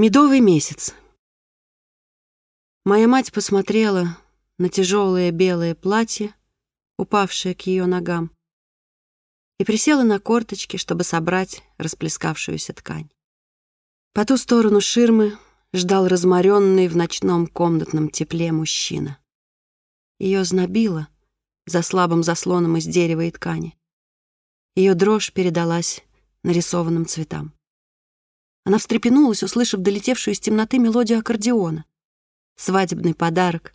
Медовый месяц. Моя мать посмотрела на тяжелое белое платье, упавшее к ее ногам, и присела на корточки, чтобы собрать расплескавшуюся ткань. По ту сторону ширмы ждал разморенный в ночном комнатном тепле мужчина. Ее знобило за слабым заслоном из дерева и ткани. Ее дрожь передалась нарисованным цветам. Она встрепенулась, услышав долетевшую из темноты мелодию аккордеона. Свадебный подарок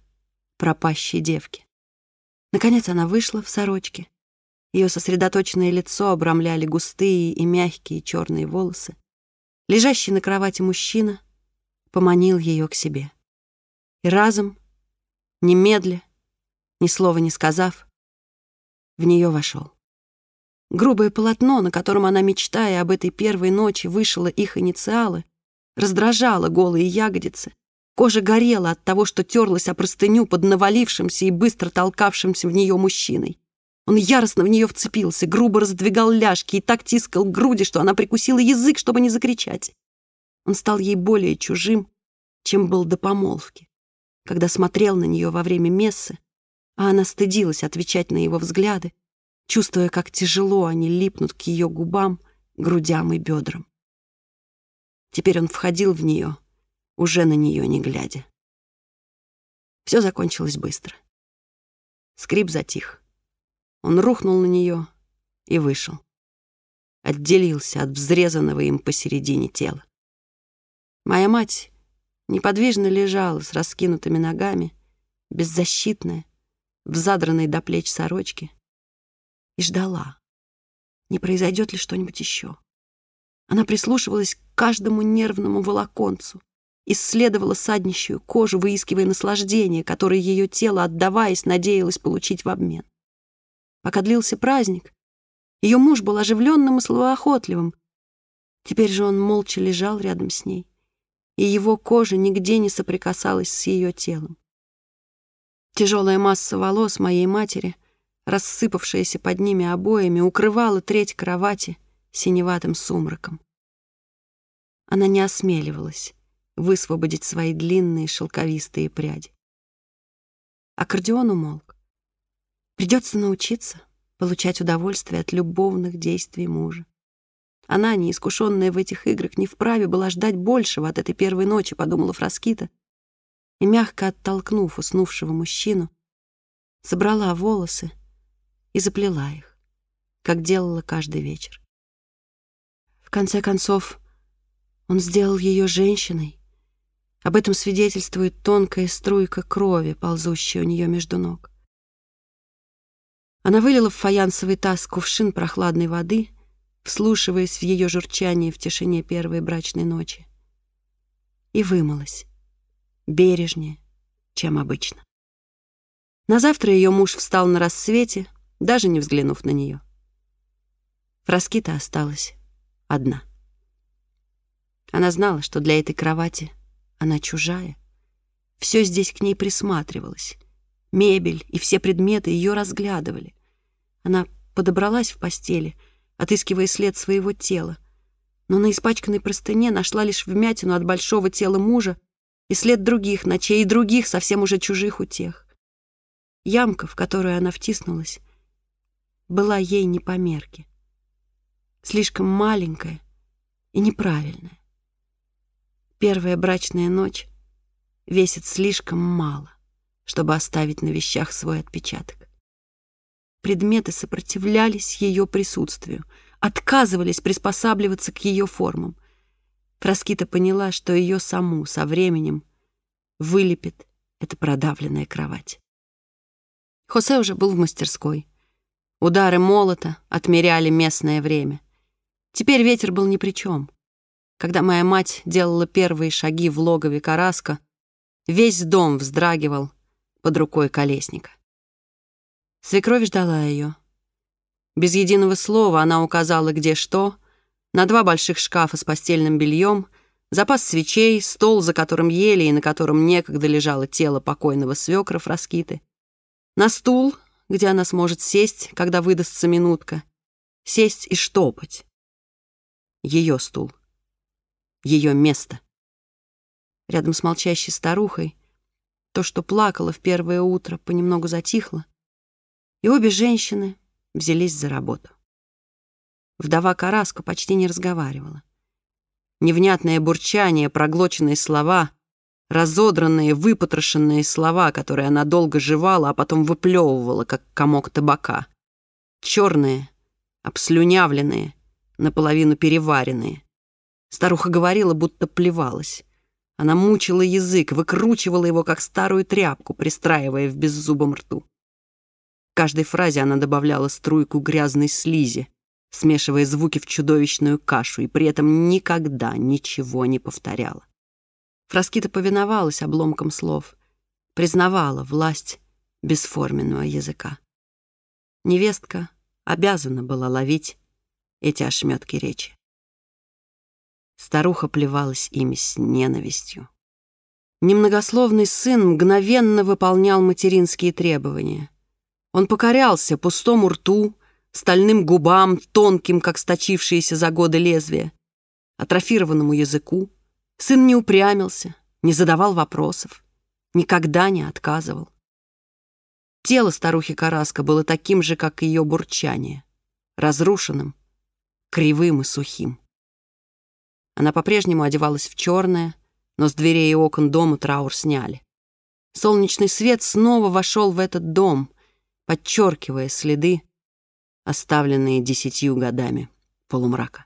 пропащей девки. Наконец она вышла в сорочке. Ее сосредоточенное лицо обрамляли густые и мягкие черные волосы. Лежащий на кровати мужчина поманил ее к себе. И разом, немедля, ни слова не сказав, в нее вошел. Грубое полотно, на котором она, мечтая об этой первой ночи, вышила их инициалы, раздражало голые ягодицы. Кожа горела от того, что терлась о простыню под навалившимся и быстро толкавшимся в нее мужчиной. Он яростно в нее вцепился, грубо раздвигал ляжки и так тискал груди, что она прикусила язык, чтобы не закричать. Он стал ей более чужим, чем был до помолвки, когда смотрел на нее во время мессы, а она стыдилась отвечать на его взгляды, чувствуя, как тяжело они липнут к ее губам, грудям и бедрам. Теперь он входил в нее, уже на нее не глядя. Все закончилось быстро. Скрип затих. Он рухнул на нее и вышел. Отделился от взрезанного им посередине тела. Моя мать неподвижно лежала с раскинутыми ногами, беззащитная, в задранной до плеч сорочке, и ждала, не произойдет ли что-нибудь еще. Она прислушивалась к каждому нервному волоконцу, исследовала саднищую кожу, выискивая наслаждение, которое ее тело, отдаваясь, надеялось получить в обмен. Пока длился праздник, ее муж был оживленным и словоохотливым. Теперь же он молча лежал рядом с ней, и его кожа нигде не соприкасалась с ее телом. Тяжелая масса волос моей матери рассыпавшаяся под ними обоями, укрывала треть кровати синеватым сумраком. Она не осмеливалась высвободить свои длинные шелковистые пряди. Аккордеон умолк. Придется научиться получать удовольствие от любовных действий мужа. Она, неискушенная в этих играх, не вправе была ждать большего от этой первой ночи, подумала Фраскита, и, мягко оттолкнув уснувшего мужчину, собрала волосы и заплела их, как делала каждый вечер. В конце концов, он сделал ее женщиной. Об этом свидетельствует тонкая струйка крови, ползущая у нее между ног. Она вылила в фаянсовый таз кувшин прохладной воды, вслушиваясь в ее журчание в тишине первой брачной ночи, и вымылась, бережнее, чем обычно. На завтра ее муж встал на рассвете, даже не взглянув на нее. Фраскита осталась одна. Она знала, что для этой кровати она чужая. Все здесь к ней присматривалось. Мебель и все предметы ее разглядывали. Она подобралась в постели, отыскивая след своего тела, но на испачканной простыне нашла лишь вмятину от большого тела мужа и след других ночей и других, совсем уже чужих утех. Ямка, в которую она втиснулась, была ей не по мерке. Слишком маленькая и неправильная. Первая брачная ночь весит слишком мало, чтобы оставить на вещах свой отпечаток. Предметы сопротивлялись ее присутствию, отказывались приспосабливаться к ее формам. Фраскита поняла, что ее саму со временем вылепит эта продавленная кровать. Хосе уже был в мастерской. Удары молота отмеряли местное время. Теперь ветер был ни при чем. Когда моя мать делала первые шаги в логове Караска, весь дом вздрагивал под рукой колесника. Свекровь ждала ее. Без единого слова она указала, где что, на два больших шкафа с постельным бельем, запас свечей, стол, за которым ели и на котором некогда лежало тело покойного свекра Фраскиты, на стул, где она сможет сесть, когда выдастся минутка. Сесть и штопать. Ее стул. Ее место. рядом с молчащей старухой, то, что плакало в первое утро, понемногу затихло, и обе женщины взялись за работу. Вдова Караска почти не разговаривала. Невнятное бурчание, проглоченные слова, разодранные, выпотрошенные слова, которые она долго жевала, а потом выплевывала, как комок табака. Черные, обслюнявленные, наполовину переваренные. Старуха говорила, будто плевалась. Она мучила язык, выкручивала его, как старую тряпку, пристраивая в беззубом рту. В каждой фразе она добавляла струйку грязной слизи, смешивая звуки в чудовищную кашу, и при этом никогда ничего не повторяла. Фраскита повиновалась обломкам слов, признавала власть бесформенного языка. Невестка обязана была ловить эти ошметки речи. Старуха плевалась ими с ненавистью. Немногословный сын мгновенно выполнял материнские требования. Он покорялся пустому рту, стальным губам, тонким, как сточившиеся за годы лезвия, атрофированному языку. Сын не упрямился, не задавал вопросов, никогда не отказывал. Тело старухи Караска было таким же, как ее бурчание, разрушенным, кривым и сухим. Она по-прежнему одевалась в черное, но с дверей и окон дома траур сняли. Солнечный свет снова вошел в этот дом, подчеркивая следы, оставленные десятью годами полумрака.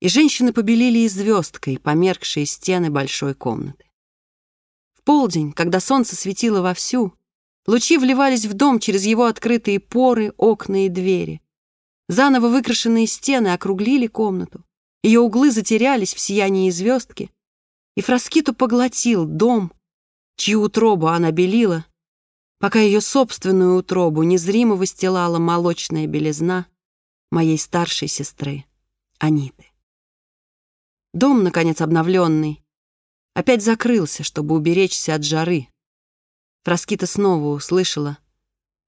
И женщины побелили и звездкой померкшие стены большой комнаты. В полдень, когда солнце светило вовсю, лучи вливались в дом через его открытые поры, окна и двери. Заново выкрашенные стены округлили комнату. Ее углы затерялись в сиянии звездки, и Фраскиту поглотил дом, чью утробу она белила, пока ее собственную утробу незримо выстилала молочная белизна моей старшей сестры Аниты. Дом, наконец обновленный, опять закрылся, чтобы уберечься от жары. Фраскита снова услышала,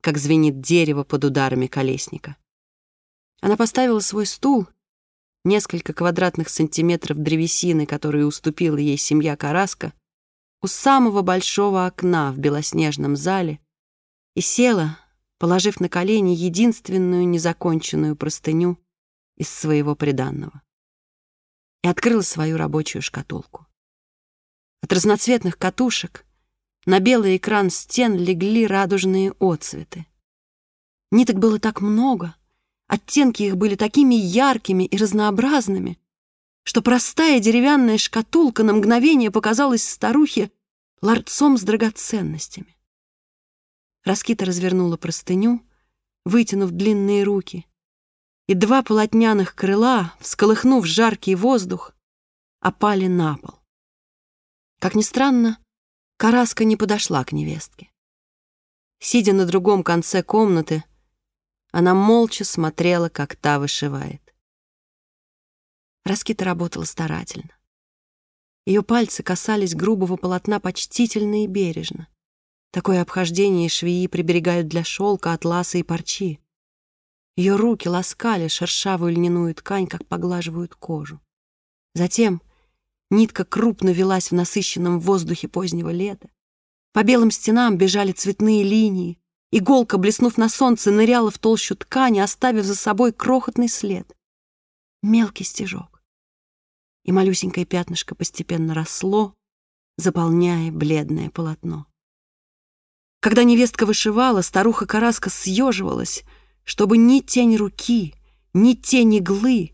как звенит дерево под ударами колесника. Она поставила свой стул — несколько квадратных сантиметров древесины, которые уступила ей семья Караска, у самого большого окна в белоснежном зале и села, положив на колени единственную незаконченную простыню из своего приданного. И открыла свою рабочую шкатулку. От разноцветных катушек на белый экран стен легли радужные отцветы. Ниток было так много — Оттенки их были такими яркими и разнообразными, что простая деревянная шкатулка на мгновение показалась старухе ларцом с драгоценностями. Раскита развернула простыню, вытянув длинные руки, и два полотняных крыла, всколыхнув жаркий воздух, опали на пол. Как ни странно, Караска не подошла к невестке. Сидя на другом конце комнаты, она молча смотрела, как та вышивает. Раскита работала старательно. Ее пальцы касались грубого полотна почтительно и бережно. Такое обхождение швеи приберегают для шелка, атласа и парчи. Ее руки ласкали шершавую льняную ткань, как поглаживают кожу. Затем нитка крупно велась в насыщенном воздухе позднего лета. По белым стенам бежали цветные линии, Иголка, блеснув на солнце, ныряла в толщу ткани, оставив за собой крохотный след. Мелкий стежок. И малюсенькое пятнышко постепенно росло, заполняя бледное полотно. Когда невестка вышивала, старуха Караска съеживалась, чтобы ни тень руки, ни тень иглы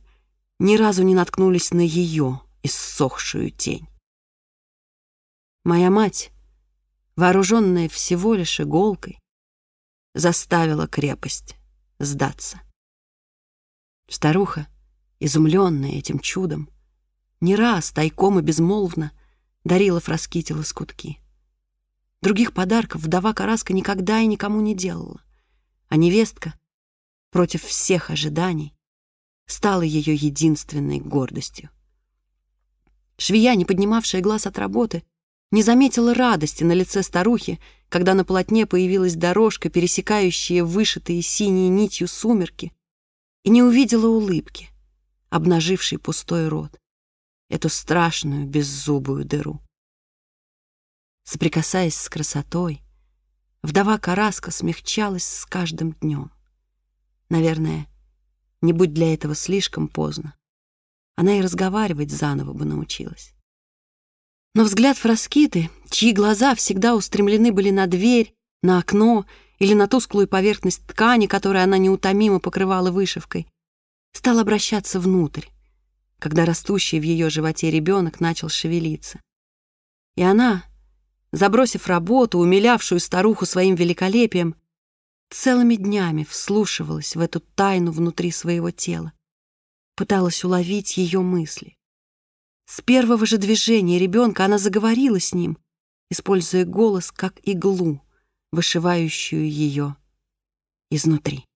ни разу не наткнулись на ее иссохшую тень. Моя мать, вооруженная всего лишь иголкой, заставила крепость сдаться. Старуха, изумленная этим чудом, не раз тайком и безмолвно дарила Фраските лоскутки. Других подарков вдова Караска никогда и никому не делала, а невестка, против всех ожиданий, стала ее единственной гордостью. Швея, не поднимавшая глаз от работы, не заметила радости на лице старухи, когда на полотне появилась дорожка, пересекающая вышитые синей нитью сумерки, и не увидела улыбки, обнажившей пустой рот. эту страшную беззубую дыру. Соприкасаясь с красотой, вдова Караска смягчалась с каждым днем. Наверное, не будь для этого слишком поздно, она и разговаривать заново бы научилась. Но взгляд Фраскиты, чьи глаза всегда устремлены были на дверь, на окно или на тусклую поверхность ткани, которую она неутомимо покрывала вышивкой, стал обращаться внутрь, когда растущий в ее животе ребенок начал шевелиться. И она, забросив работу, умилявшую старуху своим великолепием, целыми днями вслушивалась в эту тайну внутри своего тела, пыталась уловить ее мысли. С первого же движения ребенка она заговорила с ним, используя голос как иглу, вышивающую ее изнутри.